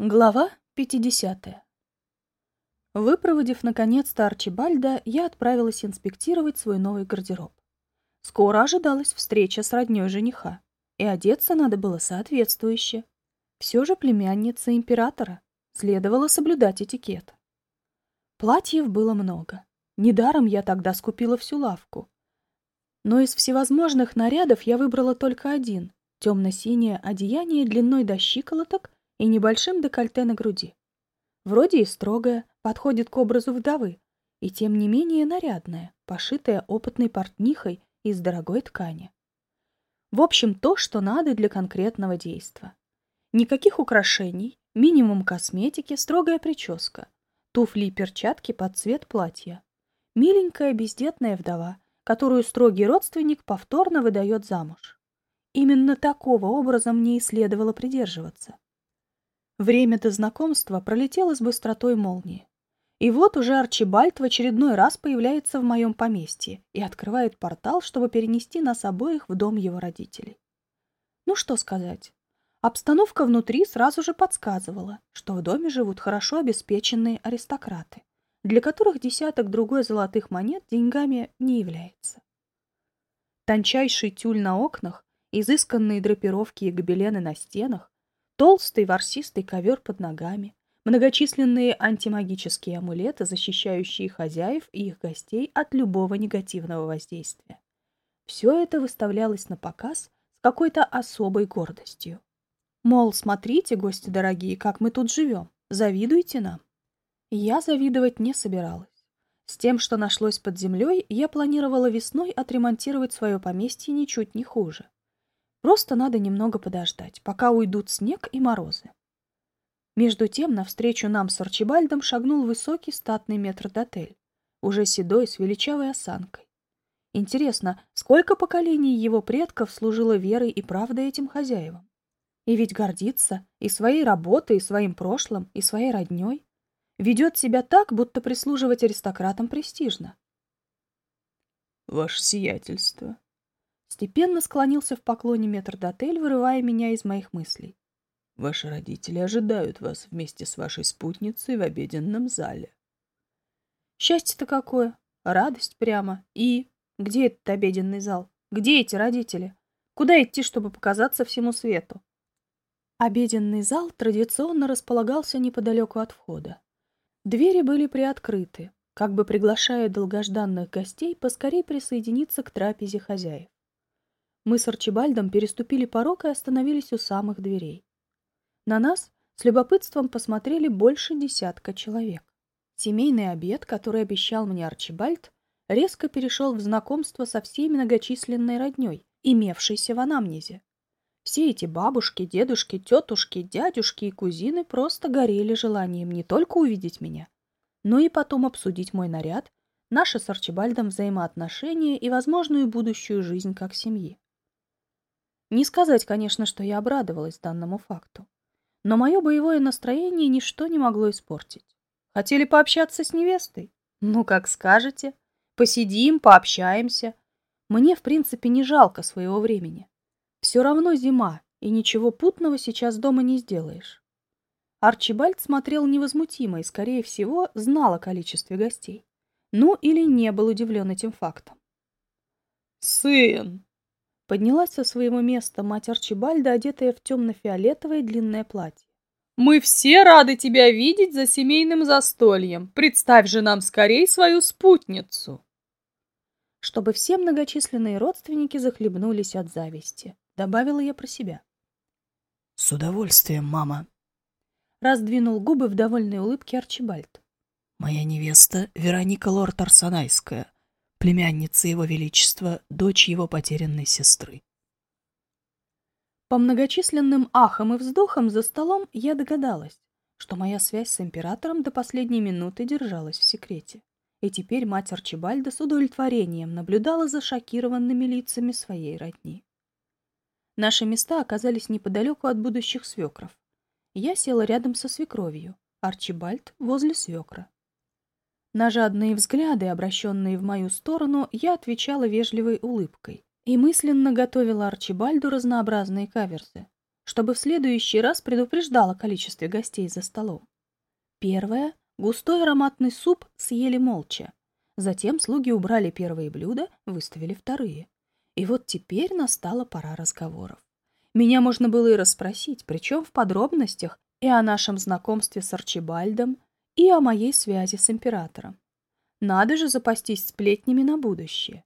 Глава 50. Выпроводив наконец-то Арчибальда, я отправилась инспектировать свой новый гардероб. Скоро ожидалась встреча с роднёй жениха, и одеться надо было соответствующе. Все же племянница императора, следовало соблюдать этикет. Платьев было много. Недаром я тогда скупила всю лавку. Но из всевозможных нарядов я выбрала только один — темно-синее одеяние длиной до щиколоток — и небольшим декольте на груди. Вроде и строгая, подходит к образу вдовы, и тем не менее нарядная, пошитая опытной портнихой из дорогой ткани. В общем, то, что надо для конкретного действа. Никаких украшений, минимум косметики, строгая прическа, туфли и перчатки под цвет платья. Миленькая бездетная вдова, которую строгий родственник повторно выдает замуж. Именно такого образа мне и следовало придерживаться. Время до знакомства пролетело с быстротой молнии. И вот уже Арчибальд в очередной раз появляется в моем поместье и открывает портал, чтобы перенести нас обоих в дом его родителей. Ну что сказать. Обстановка внутри сразу же подсказывала, что в доме живут хорошо обеспеченные аристократы, для которых десяток другой золотых монет деньгами не является. Тончайший тюль на окнах, изысканные драпировки и гобелены на стенах, Толстый ворсистый ковер под ногами, многочисленные антимагические амулеты, защищающие хозяев и их гостей от любого негативного воздействия. Все это выставлялось на показ с какой-то особой гордостью. Мол, смотрите, гости дорогие, как мы тут живем, завидуйте нам. Я завидовать не собиралась. С тем, что нашлось под землей, я планировала весной отремонтировать свое поместье ничуть не хуже. Просто надо немного подождать, пока уйдут снег и морозы. Между тем, навстречу нам с Арчибальдом шагнул высокий статный метрдотель, уже седой, с величавой осанкой. Интересно, сколько поколений его предков служило верой и правдой этим хозяевам? И ведь гордится и своей работой, и своим прошлым, и своей родней. Ведет себя так, будто прислуживать аристократам престижно. «Ваше сиятельство», Степенно склонился в поклоне метрдотель, вырывая меня из моих мыслей. Ваши родители ожидают вас вместе с вашей спутницей в обеденном зале. Счастье-то какое! Радость прямо. И где этот обеденный зал? Где эти родители? Куда идти, чтобы показаться всему свету? Обеденный зал традиционно располагался неподалеку от входа. Двери были приоткрыты, как бы приглашая долгожданных гостей поскорей присоединиться к трапезе хозяев. Мы с Арчибальдом переступили порог и остановились у самых дверей. На нас с любопытством посмотрели больше десятка человек. Семейный обед, который обещал мне Арчибальд, резко перешел в знакомство со всей многочисленной родней, имевшейся в анамнезе. Все эти бабушки, дедушки, тетушки, дядюшки и кузины просто горели желанием не только увидеть меня, но и потом обсудить мой наряд, наши с Арчибальдом взаимоотношения и возможную будущую жизнь как семьи. Не сказать, конечно, что я обрадовалась данному факту. Но мое боевое настроение ничто не могло испортить. Хотели пообщаться с невестой? Ну, как скажете. Посидим, пообщаемся. Мне, в принципе, не жалко своего времени. Все равно зима, и ничего путного сейчас дома не сделаешь. Арчибальд смотрел невозмутимо и, скорее всего, знал о количестве гостей. Ну, или не был удивлен этим фактом. «Сын!» Поднялась со своего места мать Арчибальда, одетая в темно-фиолетовое длинное платье. «Мы все рады тебя видеть за семейным застольем. Представь же нам скорей свою спутницу!» Чтобы все многочисленные родственники захлебнулись от зависти, добавила я про себя. «С удовольствием, мама!» Раздвинул губы в довольной улыбке Арчибальд. «Моя невеста Вероника Лорд Арсанайская, племянница его величества, дочь его потерянной сестры. По многочисленным ахам и вздохам за столом я догадалась, что моя связь с императором до последней минуты держалась в секрете. И теперь мать Арчибальда с удовлетворением наблюдала за шокированными лицами своей родни. Наши места оказались неподалеку от будущих свекров. Я села рядом со свекровью, Арчибальд возле свекра. На жадные взгляды, обращенные в мою сторону, я отвечала вежливой улыбкой и мысленно готовила Арчибальду разнообразные каверзы. чтобы в следующий раз предупреждал о количестве гостей за столом. Первое — густой ароматный суп съели молча. Затем слуги убрали первые блюда, выставили вторые. И вот теперь настала пора разговоров. Меня можно было и расспросить, причем в подробностях, и о нашем знакомстве с Арчибальдом, и о моей связи с императором. Надо же запастись сплетнями на будущее.